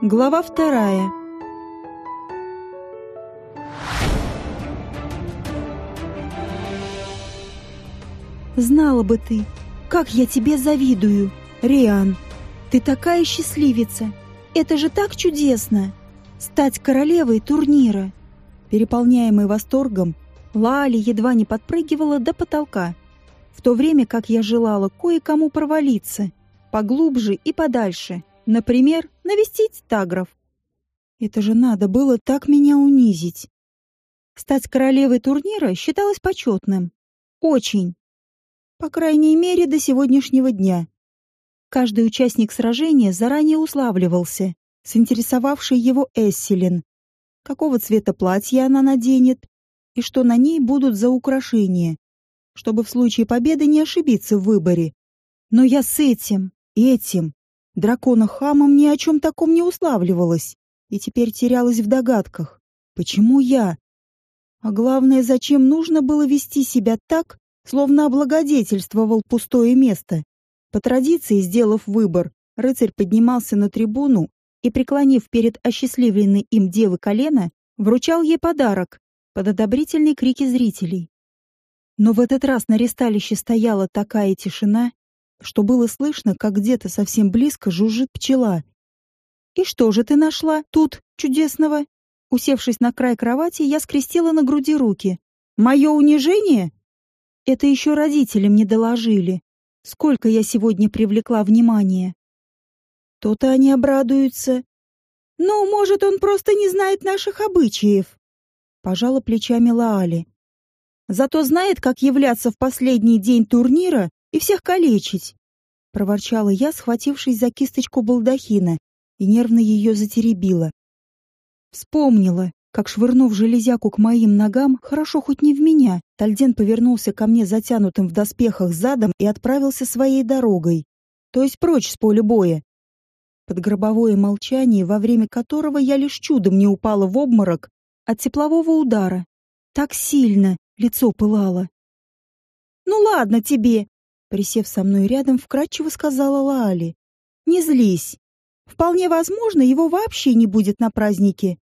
Глава вторая. Знала бы ты, как я тебе завидую, Риан. Ты такая счастливица. Это же так чудесно. Стать королевой турнира. Переполняемый восторгом, Лали едва не подпрыгивала до потолка, в то время как я желала кое-кому провалиться, поглубже и подальше, например, навестить тагров. Это же надо было так меня унизить. Стать королевой турнира считалось почетным. Очень. По крайней мере, до сегодняшнего дня. Каждый участник сражения заранее уславливался, с интересовавшей его Эсселин. Какого цвета платья она наденет и что на ней будут за украшения, чтобы в случае победы не ошибиться в выборе. Но я с этим, этим, дракона-хамом ни о чем таком не уславливалась и теперь терялась в догадках. Почему я? А главное, зачем нужно было вести себя так, словно облагодетельствовал пустое место? По традиции, сделав выбор, рыцарь поднимался на трибуну и, преклонив перед осчастливленной им девы колено, вручал ей подарок под одобрительные крики зрителей. Но в этот раз на ресталище стояла такая тишина, что было слышно, как где-то совсем близко жужжит пчела. «И что же ты нашла тут чудесного?» Усевшись на край кровати, я скрестила на груди руки. «Мое унижение?» Это еще родители мне доложили. Сколько я сегодня привлекла внимания. То-то они обрадуются. Ну, может, он просто не знает наших обычаев. Пожала плечами Лаали. Зато знает, как являться в последний день турнира и всех калечить. Проворчала я, схватившись за кисточку балдахина, и нервно ее затеребила. Вспомнила, как, швырнув железяку к моим ногам, хорошо хоть не в меня, Тальден повернулся ко мне затянутым в доспехах задом и отправился своей дорогой, то есть прочь с поля боя. Под гробовое молчание, во время которого я лишь чудом не упала в обморок от теплового удара. Так сильно лицо пылало. «Ну ладно тебе!» Присев со мной рядом, вкратчиво сказала Лаали. «Не злись. Вполне возможно, его вообще не будет на празднике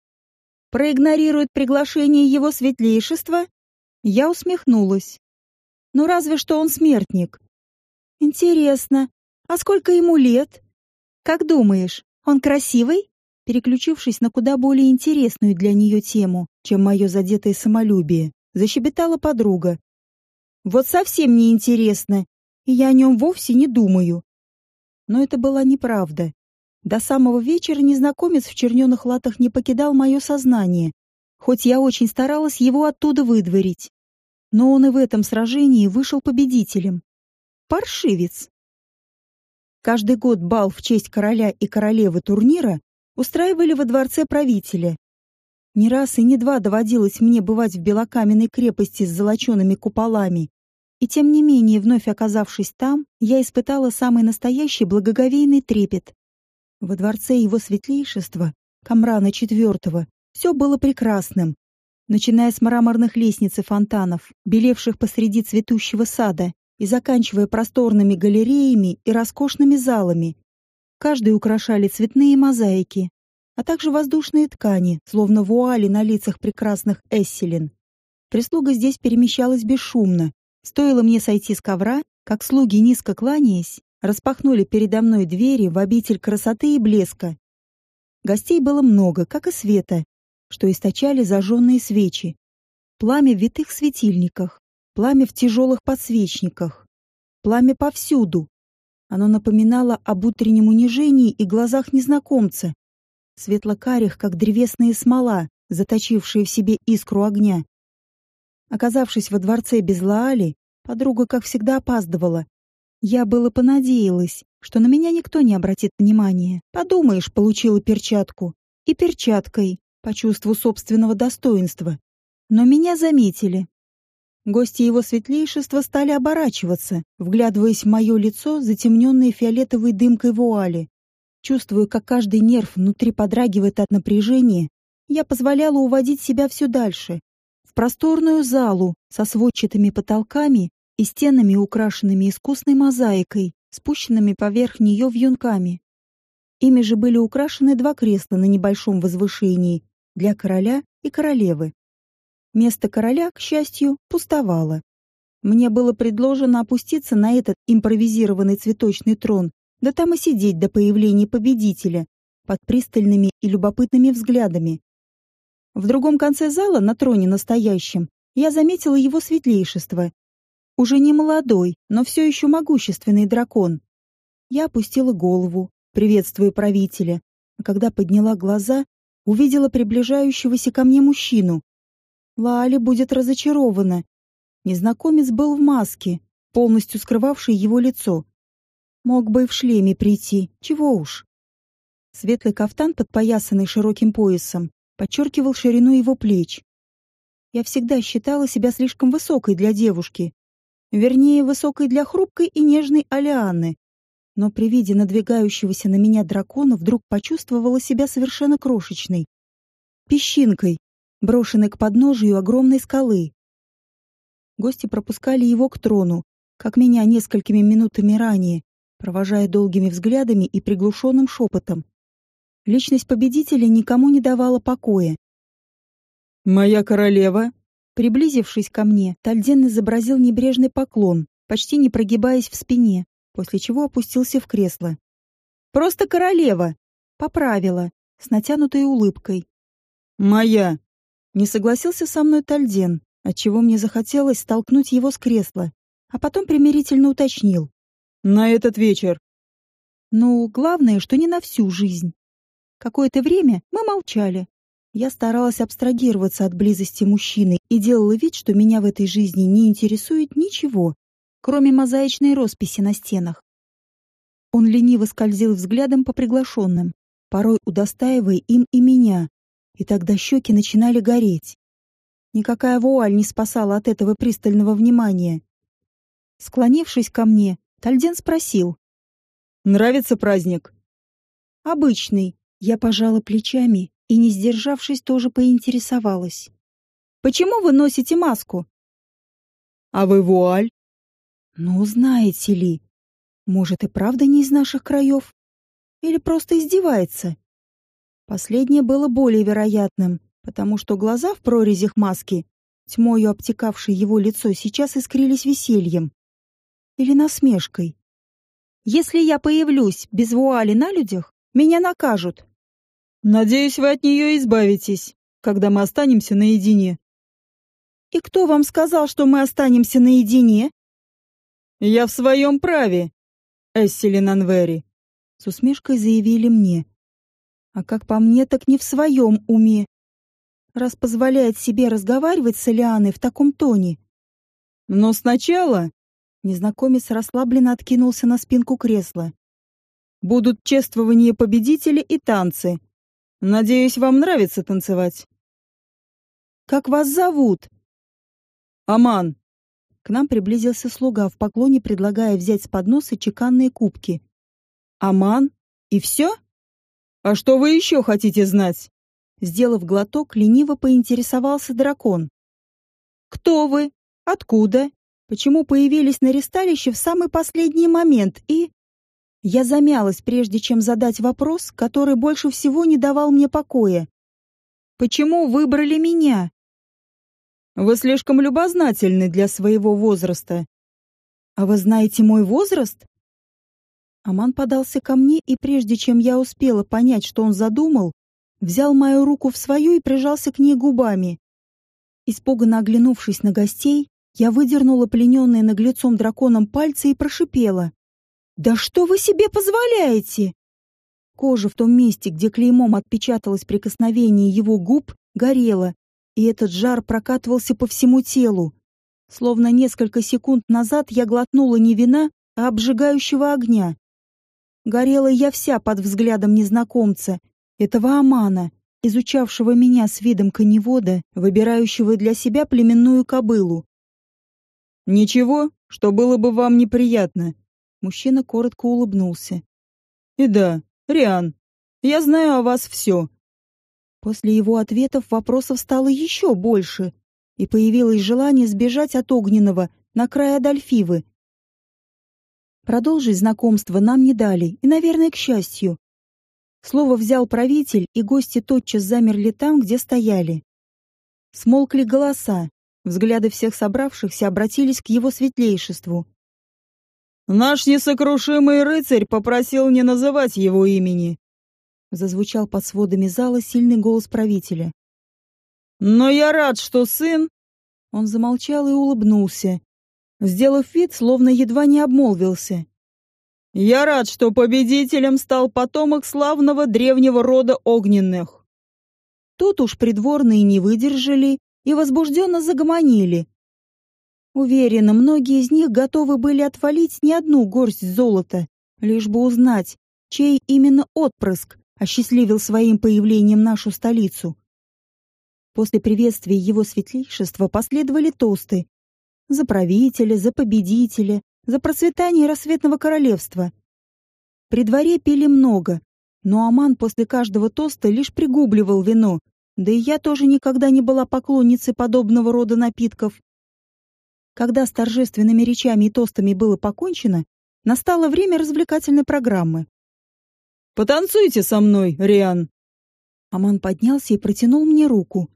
проигнорирует приглашение его светлейшества? Я усмехнулась. Ну разве что он смертник. Интересно, а сколько ему лет? Как думаешь, он красивый? Переключившись на куда более интересную для нее тему, чем мое задетое самолюбие, защебетала подруга. Вот совсем не интересно, и я о нем вовсе не думаю. Но это была неправда. До самого вечера незнакомец в черненых латах не покидал мое сознание, хоть я очень старалась его оттуда выдворить. Но он и в этом сражении вышел победителем. Паршивец. Каждый год бал в честь короля и королевы турнира устраивали во дворце правителя. Не раз и не два доводилось мне бывать в белокаменной крепости с золочеными куполами. И тем не менее, вновь оказавшись там, я испытала самый настоящий благоговейный трепет. Во дворце его светлейшества, Камрана IV, все было прекрасным, начиная с мраморных лестниц и фонтанов, белевших посреди цветущего сада, и заканчивая просторными галереями и роскошными залами. Каждый украшали цветные мозаики, а также воздушные ткани, словно вуали на лицах прекрасных эсселин. Прислуга здесь перемещалась бесшумно. Стоило мне сойти с ковра, как слуги, низко кланяясь, распахнули передо мной двери в обитель красоты и блеска. Гостей было много, как и света, что источали зажженные свечи. Пламя в витых светильниках, пламя в тяжелых подсвечниках, пламя повсюду. Оно напоминало об утреннем унижении и глазах незнакомца, светло-карих, как древесная смола, заточившая в себе искру огня. Оказавшись во дворце без Лаали, подруга, как всегда, опаздывала, я было понадеялась, что на меня никто не обратит внимания. Подумаешь, получила перчатку. И перчаткой, по чувству собственного достоинства. Но меня заметили. Гости его светлейшества стали оборачиваться, вглядываясь в мое лицо, затемненное фиолетовой дымкой вуали. Чувствуя, как каждый нерв внутри подрагивает от напряжения, я позволяла уводить себя все дальше, просторную залу со сводчатыми потолками и стенами, украшенными искусной мозаикой, спущенными поверх нее вьюнками. Ими же были украшены два кресла на небольшом возвышении для короля и королевы. Место короля, к счастью, пустовало. Мне было предложено опуститься на этот импровизированный цветочный трон, да там и сидеть до появления победителя, под пристальными и любопытными взглядами. В другом конце зала, на троне настоящем, я заметила его светлейшество. Уже не молодой, но все еще могущественный дракон. Я опустила голову, приветствуя правителя, а когда подняла глаза, увидела приближающегося ко мне мужчину. Лали будет разочарована. Незнакомец был в маске, полностью скрывавшей его лицо. Мог бы и в шлеме прийти, чего уж. Светлый кафтан, подпоясанный широким поясом, подчеркивал ширину его плеч. Я всегда считала себя слишком высокой для девушки. Вернее, высокой для хрупкой и нежной Алианы. Но при виде надвигающегося на меня дракона вдруг почувствовала себя совершенно крошечной. Песчинкой, брошенной к подножию огромной скалы. Гости пропускали его к трону, как меня несколькими минутами ранее, провожая долгими взглядами и приглушенным шепотом. Личность победителя никому не давала покоя. «Моя королева!» Приблизившись ко мне, Тальден изобразил небрежный поклон, почти не прогибаясь в спине, после чего опустился в кресло. «Просто королева!» Поправила, с натянутой улыбкой. «Моя!» Не согласился со мной Тальден, отчего мне захотелось столкнуть его с кресла, а потом примирительно уточнил. «На этот вечер». «Ну, главное, что не на всю жизнь». Какое-то время мы молчали. Я старалась абстрагироваться от близости мужчины и делала вид, что меня в этой жизни не интересует ничего, кроме мозаичной росписи на стенах. Он лениво скользил взглядом по приглашенным, порой удостаивая им и меня, и тогда щеки начинали гореть. Никакая вуаль не спасала от этого пристального внимания. Склонившись ко мне, Тальден спросил. «Нравится праздник?» «Обычный», я пожала плечами и, не сдержавшись, тоже поинтересовалась. «Почему вы носите маску?» «А вы вуаль?» «Ну, знаете ли, может и правда не из наших краев? Или просто издевается?» Последнее было более вероятным, потому что глаза в прорезях маски, тьмою обтекавшие его лицо, сейчас искрились весельем. Или насмешкой. «Если я появлюсь без вуали на людях, меня накажут. Надеюсь, вы от нее избавитесь, когда мы останемся наедине. И кто вам сказал, что мы останемся наедине? Я в своем праве, Эсселин Анвери. С усмешкой заявили мне. А как по мне, так не в своем уме. Раз позволяет себе разговаривать с Элианой в таком тоне. Но сначала... Незнакомец расслабленно откинулся на спинку кресла. Будут чествования победителя и танцы. Надеюсь, вам нравится танцевать. Как вас зовут? Аман. К нам приблизился слуга в поклоне, предлагая взять с подноса чеканные кубки. Аман? И все? А что вы еще хотите знать? Сделав глоток, лениво поинтересовался дракон. Кто вы? Откуда? Почему появились на ресталище в самый последний момент и... Я замялась, прежде чем задать вопрос, который больше всего не давал мне покоя. «Почему выбрали меня?» «Вы слишком любознательны для своего возраста». «А вы знаете мой возраст?» Аман подался ко мне, и прежде чем я успела понять, что он задумал, взял мою руку в свою и прижался к ней губами. Испуганно оглянувшись на гостей, я выдернула плененные наглецом драконом пальцы и прошипела. «Да что вы себе позволяете?» Кожа в том месте, где клеймом отпечаталось прикосновение его губ, горела, и этот жар прокатывался по всему телу. Словно несколько секунд назад я глотнула не вина, а обжигающего огня. Горела я вся под взглядом незнакомца, этого Амана, изучавшего меня с видом коневода, выбирающего для себя племенную кобылу. «Ничего, что было бы вам неприятно», Мужчина коротко улыбнулся. «И да, Риан, я знаю о вас все». После его ответов вопросов стало еще больше, и появилось желание сбежать от Огненного на край Адольфивы. Продолжить знакомство нам не дали, и, наверное, к счастью. Слово взял правитель, и гости тотчас замерли там, где стояли. Смолкли голоса, взгляды всех собравшихся обратились к его светлейшеству. «Наш несокрушимый рыцарь попросил не называть его имени», зазвучал под сводами зала сильный голос правителя. «Но я рад, что сын...» Он замолчал и улыбнулся, сделав вид, словно едва не обмолвился. «Я рад, что победителем стал потомок славного древнего рода огненных». Тут уж придворные не выдержали и возбужденно загомонили. Уверена, многие из них готовы были отвалить не одну горсть золота, лишь бы узнать, чей именно отпрыск осчастливил своим появлением нашу столицу. После приветствия его светлейшества последовали тосты. За правителя, за победителя, за процветание рассветного королевства. При дворе пили много, но Аман после каждого тоста лишь пригубливал вино, да и я тоже никогда не была поклонницей подобного рода напитков. Когда с торжественными речами и тостами было покончено, настало время развлекательной программы. «Потанцуйте со мной, Риан!» Аман поднялся и протянул мне руку.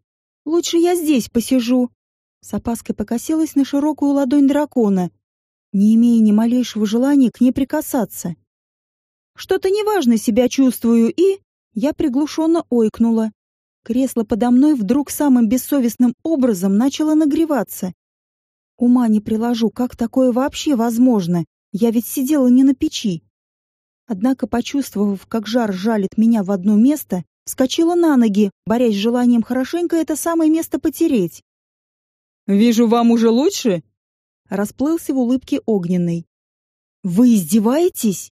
«Лучше я здесь посижу!» С опаской покосилась на широкую ладонь дракона, не имея ни малейшего желания к ней прикасаться. Что-то неважно себя чувствую, и... Я приглушенно ойкнула. Кресло подо мной вдруг самым бессовестным образом начало нагреваться. Ума не приложу, как такое вообще возможно? Я ведь сидела не на печи. Однако, почувствовав, как жар жалит меня в одно место, вскочила на ноги, борясь с желанием хорошенько это самое место потереть. «Вижу, вам уже лучше?» Расплылся в улыбке огненной. «Вы издеваетесь?»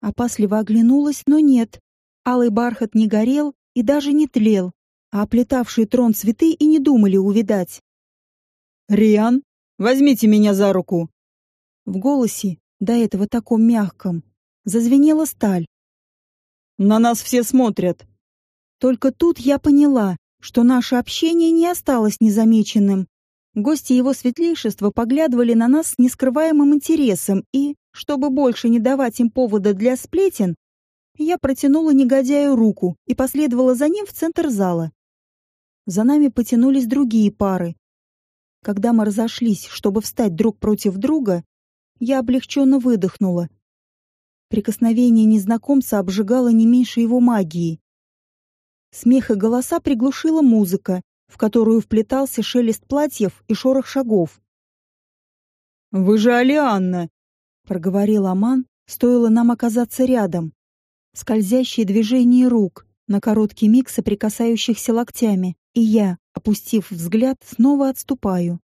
Опасливо оглянулась, но нет. Алый бархат не горел и даже не тлел, а оплетавшие трон цветы и не думали увидать. «Риан, возьмите меня за руку!» В голосе, до этого таком мягком, Зазвенела сталь. «На нас все смотрят!» Только тут я поняла, что наше общение не осталось незамеченным. Гости его светлейшества поглядывали на нас с нескрываемым интересом, и, чтобы больше не давать им повода для сплетен, я протянула негодяю руку и последовала за ним в центр зала. За нами потянулись другие пары. Когда мы разошлись, чтобы встать друг против друга, я облегченно выдохнула Прикосновение незнакомца обжигало не меньше его магии. Смех и голоса приглушила музыка, в которую вплетался шелест платьев и шорох шагов. «Вы же Алианна!» — проговорил Аман, стоило нам оказаться рядом. Скользящие движения рук, на короткий миг соприкасающихся локтями, и я, опустив взгляд, снова отступаю.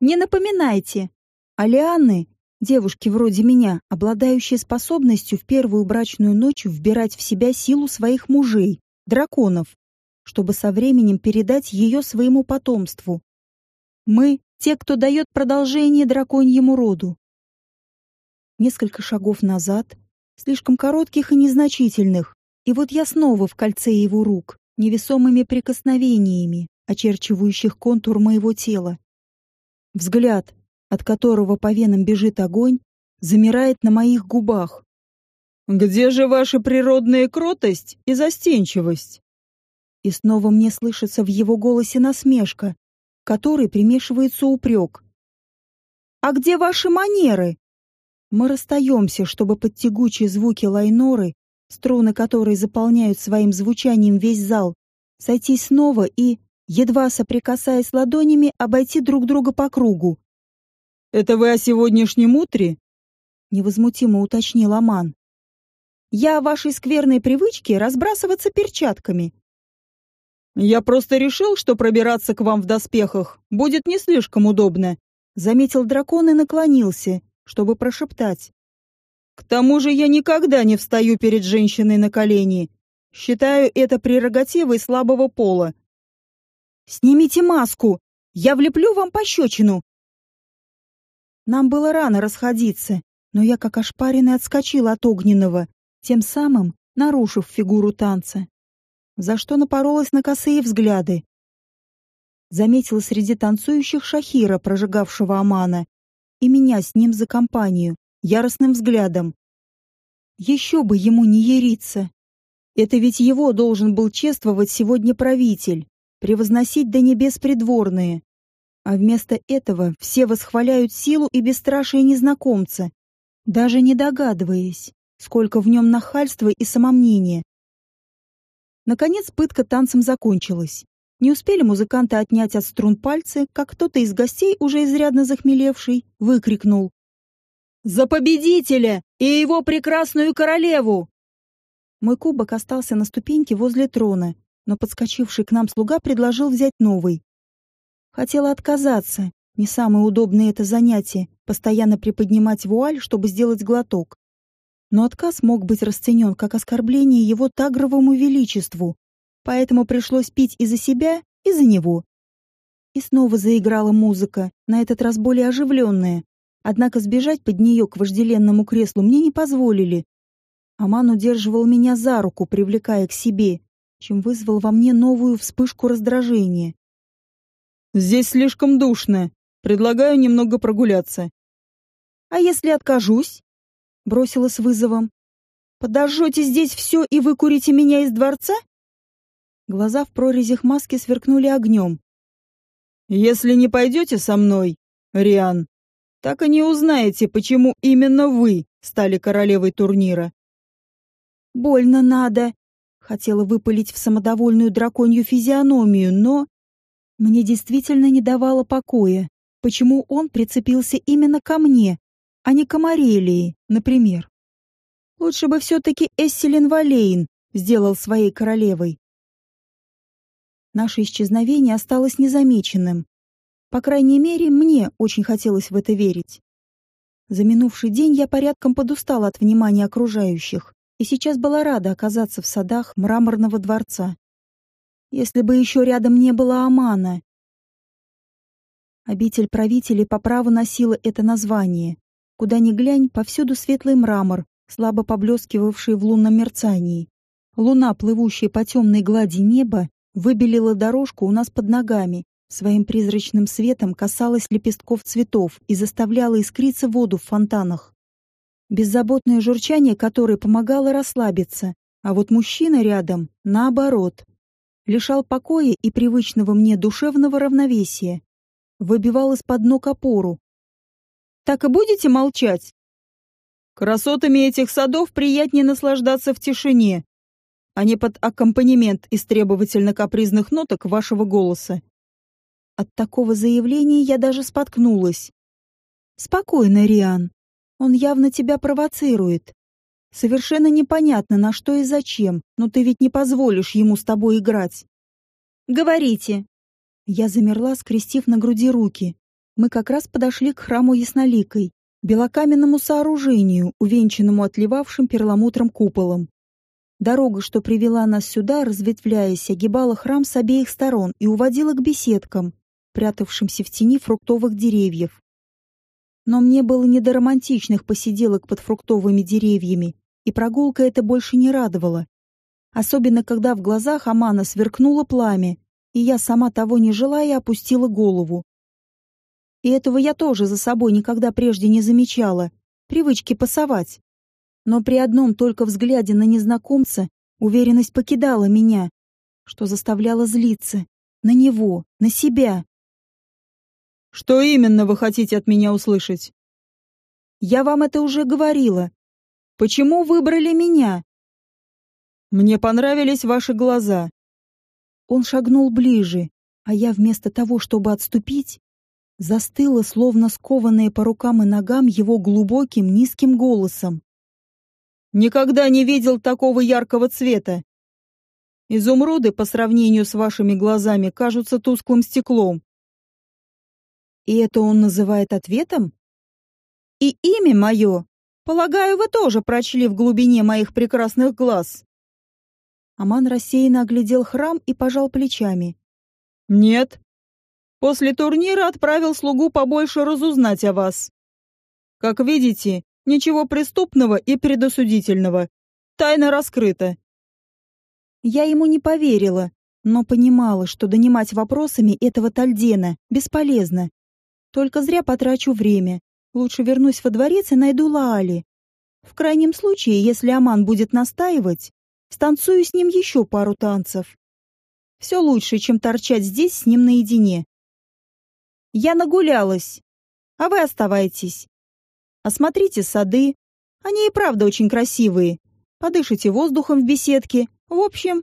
«Не напоминайте! Алианны Девушки вроде меня, обладающие способностью в первую брачную ночь вбирать в себя силу своих мужей, драконов, чтобы со временем передать ее своему потомству. Мы — те, кто дает продолжение драконьему роду. Несколько шагов назад, слишком коротких и незначительных, и вот я снова в кольце его рук, невесомыми прикосновениями, очерчивающих контур моего тела. Взгляд, от которого по венам бежит огонь, замирает на моих губах. «Где же ваша природная кротость и застенчивость?» И снова мне слышится в его голосе насмешка, которой примешивается упрек. «А где ваши манеры?» Мы расстаемся, чтобы под тягучие звуки лайноры, струны которой заполняют своим звучанием весь зал, сойти снова и, едва соприкасаясь ладонями, обойти друг друга по кругу. «Это вы о сегодняшнем утре?» — невозмутимо уточнил Аман. «Я о вашей скверной привычке разбрасываться перчатками». «Я просто решил, что пробираться к вам в доспехах будет не слишком удобно», — заметил дракон и наклонился, чтобы прошептать. «К тому же я никогда не встаю перед женщиной на колени. Считаю это прерогативой слабого пола». «Снимите маску! Я влеплю вам пощечину!» Нам было рано расходиться, но я как ошпаренный отскочила от огненного, тем самым нарушив фигуру танца, за что напоролась на косые взгляды. Заметила среди танцующих Шахира, прожигавшего Амана, и меня с ним за компанию, яростным взглядом. Еще бы ему не яриться. Это ведь его должен был чествовать сегодня правитель, превозносить до небес придворные. А вместо этого все восхваляют силу и бесстрашие незнакомца, даже не догадываясь, сколько в нем нахальства и самомнения. Наконец пытка танцем закончилась. Не успели музыканты отнять от струн пальцы, как кто-то из гостей, уже изрядно захмелевший, выкрикнул. «За победителя и его прекрасную королеву!» Мой кубок остался на ступеньке возле трона, но подскочивший к нам слуга предложил взять новый. Хотела отказаться. Не самое удобное это занятие — постоянно приподнимать вуаль, чтобы сделать глоток. Но отказ мог быть расценен как оскорбление его тагровому величеству, поэтому пришлось пить и за себя, и за него. И снова заиграла музыка, на этот раз более оживленная. Однако сбежать под нее к вожделенному креслу мне не позволили. Аман удерживал меня за руку, привлекая к себе, чем вызвал во мне новую вспышку раздражения. «Здесь слишком душно. Предлагаю немного прогуляться». «А если откажусь?» — бросила с вызовом. «Подожжете здесь все и выкурите меня из дворца?» Глаза в прорезях маски сверкнули огнем. «Если не пойдете со мной, Риан, так и не узнаете, почему именно вы стали королевой турнира». «Больно надо», — хотела выпалить в самодовольную драконью физиономию, но... Мне действительно не давало покоя, почему он прицепился именно ко мне, а не к Амарелии, например. Лучше бы все-таки Эсселин Валейн сделал своей королевой. Наше исчезновение осталось незамеченным. По крайней мере, мне очень хотелось в это верить. За минувший день я порядком подустала от внимания окружающих и сейчас была рада оказаться в садах мраморного дворца. Если бы еще рядом не было Амана. Обитель правителей по праву носила это название. Куда ни глянь, повсюду светлый мрамор, слабо поблескивавший в лунном мерцании. Луна, плывущая по темной глади неба, выбелила дорожку у нас под ногами, своим призрачным светом касалась лепестков цветов и заставляла искриться воду в фонтанах. Беззаботное журчание которое помогало расслабиться, а вот мужчина рядом, наоборот, лишал покоя и привычного мне душевного равновесия, выбивал из-под ног опору. «Так и будете молчать?» «Красотами этих садов приятнее наслаждаться в тишине», а не под аккомпанемент из требовательно-капризных ноток вашего голоса. От такого заявления я даже споткнулась. Спокойно, Риан. Он явно тебя провоцирует. Совершенно непонятно, на что и зачем, но ты ведь не позволишь ему с тобой играть. Говорите. Я замерла, скрестив на груди руки. Мы как раз подошли к храму Ясноликой, белокаменному сооружению, увенчанному отливавшим перламутром куполом. Дорога, что привела нас сюда, разветвляясь, огибала храм с обеих сторон и уводила к беседкам, прятавшимся в тени фруктовых деревьев. Но мне было не до романтичных посиделок под фруктовыми деревьями, и прогулка эта больше не радовала. Особенно, когда в глазах Амана сверкнуло пламя, и я, сама того не желая, опустила голову. И этого я тоже за собой никогда прежде не замечала, привычки пасовать. Но при одном только взгляде на незнакомца уверенность покидала меня, что заставляло злиться. На него, на себя. «Что именно вы хотите от меня услышать?» «Я вам это уже говорила. Почему выбрали меня?» «Мне понравились ваши глаза». Он шагнул ближе, а я вместо того, чтобы отступить, застыла, словно скованная по рукам и ногам его глубоким низким голосом. Никогда не видел такого яркого цвета. Изумруды по сравнению с вашими глазами кажутся тусклым стеклом. И это он называет ответом? И имя мое, полагаю, вы тоже прочли в глубине моих прекрасных глаз. Аман рассеянно оглядел храм и пожал плечами. Нет. После турнира отправил слугу побольше разузнать о вас. Как видите, Ничего преступного и предосудительного. Тайна раскрыта. Я ему не поверила, но понимала, что донимать вопросами этого Тальдена бесполезно. Только зря потрачу время. Лучше вернусь во дворец и найду Лаали. В крайнем случае, если Аман будет настаивать, станцую с ним еще пару танцев. Все лучше, чем торчать здесь с ним наедине. Я нагулялась, а вы оставайтесь. Осмотрите сады, они и правда очень красивые. Подышите воздухом в беседке. В общем,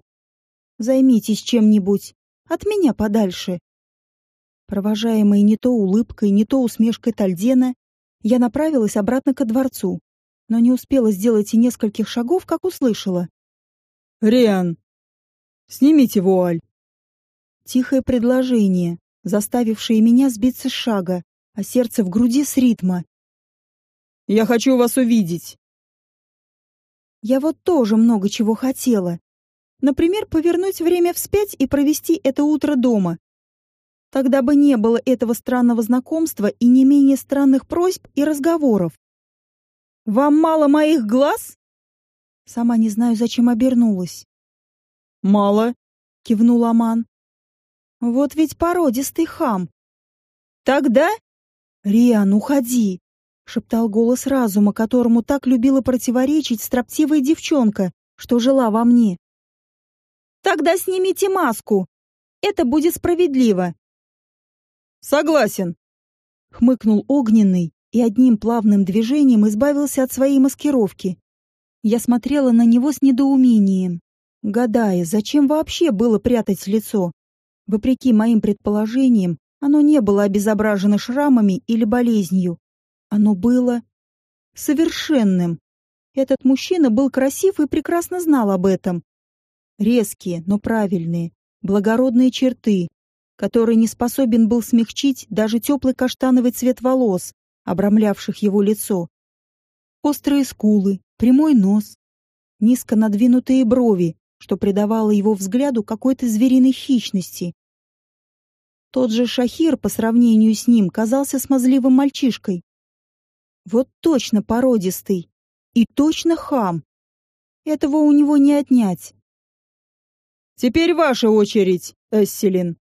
займитесь чем-нибудь. От меня подальше. Провожаемая не то улыбкой, не то усмешкой Тальдена, я направилась обратно ко дворцу, но не успела сделать и нескольких шагов, как услышала. «Риан, снимите вуаль!» Тихое предложение, заставившее меня сбиться с шага, а сердце в груди с ритма. «Я хочу вас увидеть!» Я вот тоже много чего хотела. Например, повернуть время вспять и провести это утро дома. Тогда бы не было этого странного знакомства и не менее странных просьб и разговоров. «Вам мало моих глаз?» Сама не знаю, зачем обернулась. «Мало», — кивнул Аман. «Вот ведь породистый хам». «Тогда?» «Риан, уходи!» — шептал голос разума, которому так любила противоречить строптивая девчонка, что жила во мне. Тогда снимите маску. Это будет справедливо. Согласен. Хмыкнул огненный и одним плавным движением избавился от своей маскировки. Я смотрела на него с недоумением, гадая, зачем вообще было прятать лицо. Вопреки моим предположениям, оно не было обезображено шрамами или болезнью. Оно было совершенным. Этот мужчина был красив и прекрасно знал об этом. Резкие, но правильные, благородные черты, которые не способен был смягчить даже теплый каштановый цвет волос, обрамлявших его лицо. Острые скулы, прямой нос, низко надвинутые брови, что придавало его взгляду какой-то звериной хищности. Тот же Шахир по сравнению с ним казался смазливым мальчишкой. Вот точно породистый и точно хам. Этого у него не отнять. Теперь ваша очередь, Эсселин.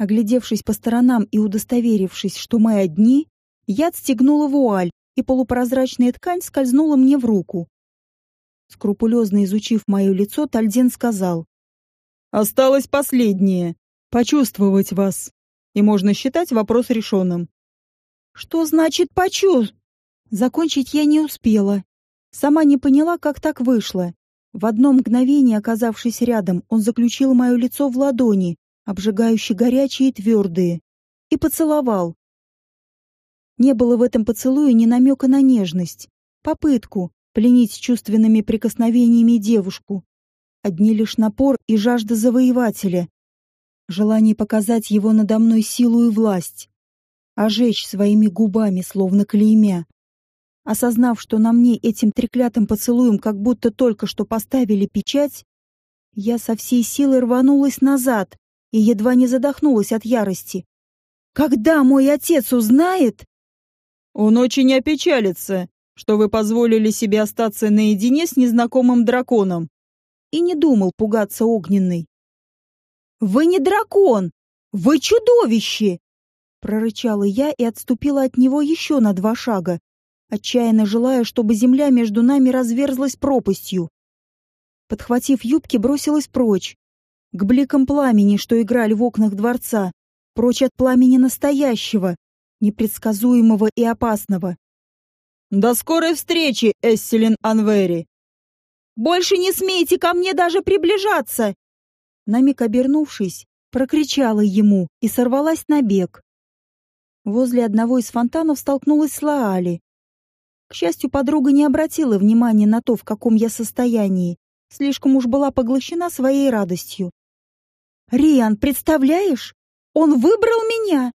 Оглядевшись по сторонам и удостоверившись, что мы одни, я отстегнула вуаль, и полупрозрачная ткань скользнула мне в руку. Скрупулезно изучив мое лицо, Тальден сказал. «Осталось последнее. Почувствовать вас. И можно считать вопрос решенным». «Что значит «почув»?» Закончить я не успела. Сама не поняла, как так вышло. В одно мгновение, оказавшись рядом, он заключил мое лицо в ладони, обжигающе горячие и твердые, и поцеловал. Не было в этом поцелуе ни намека на нежность, попытку пленить чувственными прикосновениями девушку. Одни лишь напор и жажда завоевателя, желание показать его надо мной силу и власть, ожечь своими губами, словно клеймя. Осознав, что на мне этим треклятым поцелуем как будто только что поставили печать, я со всей силы рванулась назад и едва не задохнулась от ярости. «Когда мой отец узнает...» «Он очень опечалится, что вы позволили себе остаться наедине с незнакомым драконом». И не думал пугаться огненной. «Вы не дракон! Вы чудовище!» Прорычала я и отступила от него еще на два шага, отчаянно желая, чтобы земля между нами разверзлась пропастью. Подхватив юбки, бросилась прочь, к бликам пламени, что играли в окнах дворца, прочь от пламени настоящего, непредсказуемого и опасного. «До скорой встречи, Эсселин Анвери!» «Больше не смейте ко мне даже приближаться!» На миг обернувшись, прокричала ему и сорвалась на бег. Возле одного из фонтанов столкнулась с Лаали, к счастью, подруга не обратила внимания на то, в каком я состоянии. Слишком уж была поглощена своей радостью. «Риан, представляешь? Он выбрал меня!»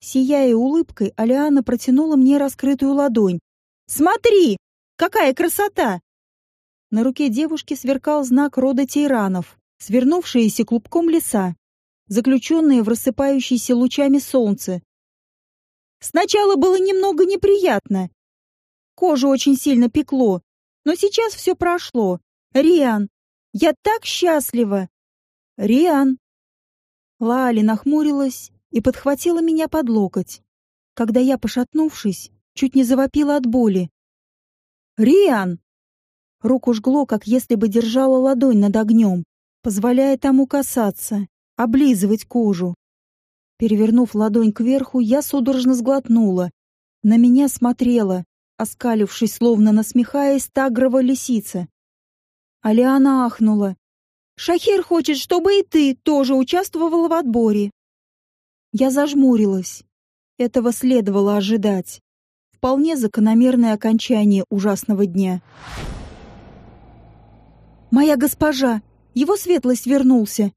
Сияя улыбкой, Алиана протянула мне раскрытую ладонь. «Смотри! Какая красота!» На руке девушки сверкал знак рода Тейранов, свернувшиеся клубком леса, заключенные в рассыпающиеся лучами солнце. Сначала было немного неприятно, Кожу очень сильно пекло. Но сейчас все прошло. Риан, я так счастлива. Риан. Лали нахмурилась и подхватила меня под локоть. Когда я, пошатнувшись, чуть не завопила от боли. Риан. Руку жгло, как если бы держала ладонь над огнем, позволяя тому касаться, облизывать кожу. Перевернув ладонь кверху, я судорожно сглотнула. На меня смотрела, оскалившись, словно насмехаясь, тагрова лисица. Алиана ахнула. «Шахер хочет, чтобы и ты тоже участвовала в отборе». Я зажмурилась. Этого следовало ожидать. Вполне закономерное окончание ужасного дня. «Моя госпожа! Его светлость вернулся!»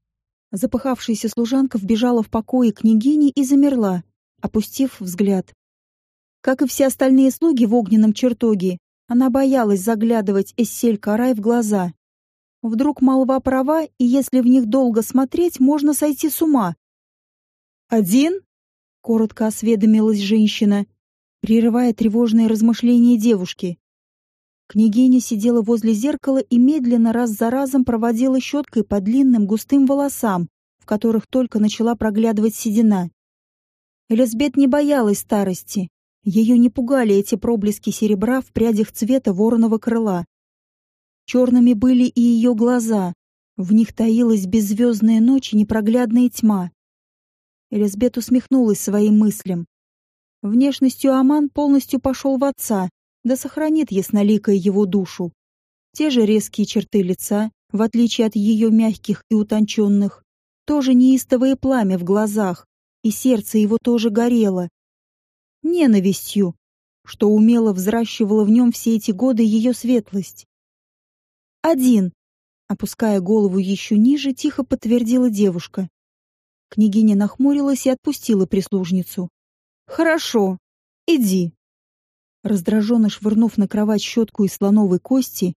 Запыхавшаяся служанка вбежала в покои княгини и замерла, опустив взгляд. Как и все остальные слуги в огненном чертоге, она боялась заглядывать Эссель Карай в глаза. Вдруг молва права, и если в них долго смотреть, можно сойти с ума. «Один?» — коротко осведомилась женщина, прерывая тревожные размышления девушки. Княгиня сидела возле зеркала и медленно раз за разом проводила щеткой по длинным густым волосам, в которых только начала проглядывать седина. Элизабет не боялась старости. Ее не пугали эти проблески серебра в прядях цвета вороного крыла. Черными были и ее глаза. В них таилась беззвездная ночь и непроглядная тьма. Элизабет усмехнулась своим мыслям. Внешностью Аман полностью пошел в отца, да сохранит ясноликая его душу. Те же резкие черты лица, в отличие от ее мягких и утонченных, тоже неистовое пламя в глазах, и сердце его тоже горело. Ненавистью, что умело взращивала в нем все эти годы ее светлость. «Один», — опуская голову еще ниже, тихо подтвердила девушка. Княгиня нахмурилась и отпустила прислужницу. «Хорошо, иди». Раздраженно швырнув на кровать щетку из слоновой кости,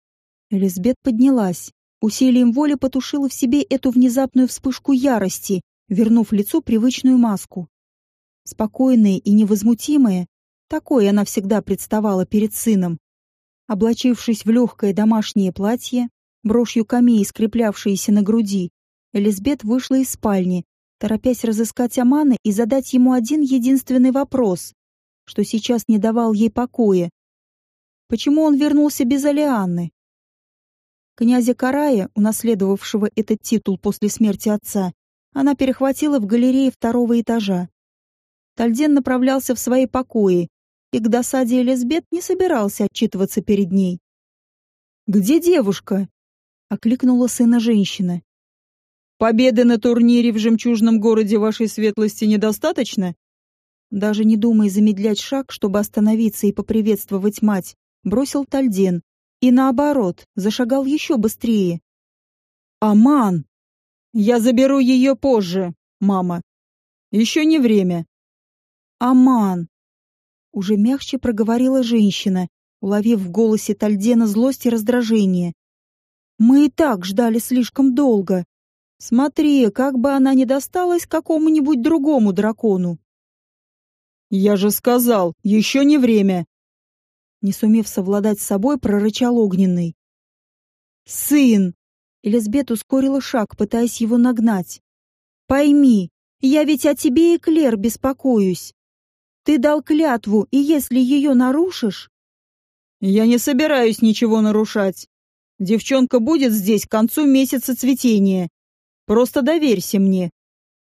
Элизабет поднялась, усилием воли потушила в себе эту внезапную вспышку ярости, вернув лицу привычную маску. Спокойная и невозмутимая, такой она всегда представала перед сыном. Облачившись в легкое домашнее платье, брошью камей, скреплявшиеся на груди, Элизабет вышла из спальни, торопясь разыскать Амана и задать ему один единственный вопрос что сейчас не давал ей покоя. Почему он вернулся без Алианны? Князя Карая, унаследовавшего этот титул после смерти отца, она перехватила в галерее второго этажа. Тальден направлялся в свои покои, и к досаде Элизабет не собирался отчитываться перед ней. «Где девушка?» — окликнула сына женщина. «Победы на турнире в жемчужном городе вашей светлости недостаточно?» Даже не думая замедлять шаг, чтобы остановиться и поприветствовать мать, бросил Тальден и, наоборот, зашагал еще быстрее. «Аман! Я заберу ее позже, мама. Еще не время». «Аман!» Уже мягче проговорила женщина, уловив в голосе Тальдена злость и раздражение. «Мы и так ждали слишком долго. Смотри, как бы она не досталась какому-нибудь другому дракону». «Я же сказал, еще не время!» Не сумев совладать с собой, прорычал огненный. «Сын!» Элизабет ускорила шаг, пытаясь его нагнать. «Пойми, я ведь о тебе и Клер беспокоюсь. Ты дал клятву, и если ее нарушишь...» «Я не собираюсь ничего нарушать. Девчонка будет здесь к концу месяца цветения. Просто доверься мне».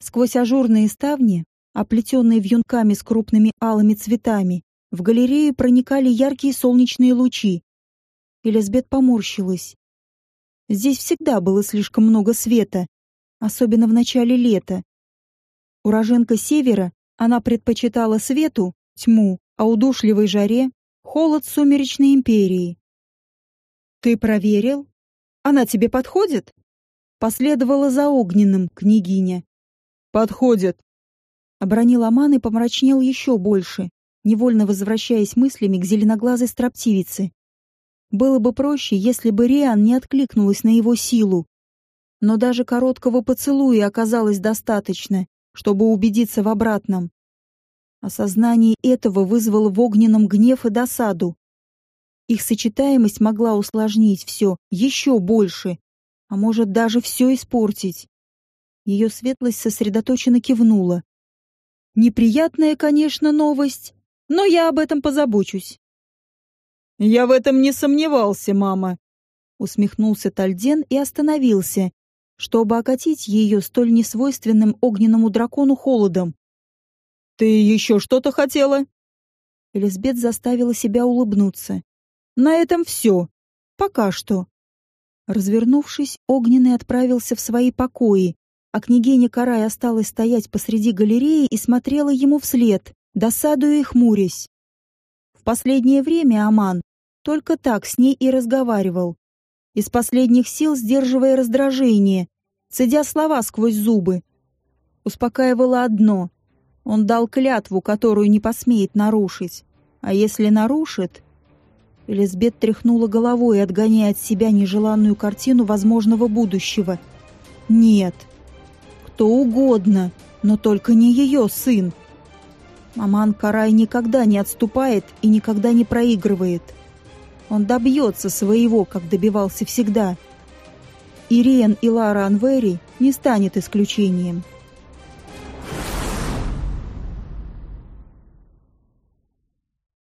Сквозь ажурные ставни оплетенные вьюнками с крупными алыми цветами, в галерею проникали яркие солнечные лучи. Элизабет поморщилась. Здесь всегда было слишком много света, особенно в начале лета. Уроженка севера, она предпочитала свету, тьму, а удушливой жаре — холод сумеречной империи. «Ты проверил? Она тебе подходит?» Последовала за огненным княгиня. «Подходит», Обронил Аман и помрачнел еще больше, невольно возвращаясь мыслями к зеленоглазой строптивице. Было бы проще, если бы Риан не откликнулась на его силу. Но даже короткого поцелуя оказалось достаточно, чтобы убедиться в обратном. Осознание этого вызвало в огненном гнев и досаду. Их сочетаемость могла усложнить все еще больше, а может даже все испортить. Ее светлость сосредоточенно кивнула, Неприятная, конечно, новость, но я об этом позабочусь. Я в этом не сомневался, мама. Усмехнулся Тальден и остановился, чтобы окатить ее столь несвойственным огненному дракону холодом. «Ты еще что-то хотела?» Элизабет заставила себя улыбнуться. «На этом все. Пока что». Развернувшись, Огненный отправился в свои покои, а княгиня Карай осталась стоять посреди галереи и смотрела ему вслед, досадуя и хмурясь. В последнее время Аман только так с ней и разговаривал, из последних сил сдерживая раздражение, цедя слова сквозь зубы. Успокаивало одно — он дал клятву, которую не посмеет нарушить. А если нарушит... Элизабет тряхнула головой, отгоняя от себя нежеланную картину возможного будущего. Нет. Кто угодно, но только не ее сын. Маман Карай никогда не отступает и никогда не проигрывает. Он добьется своего, как добивался всегда. Ириен и Лара Анвери не станет исключением.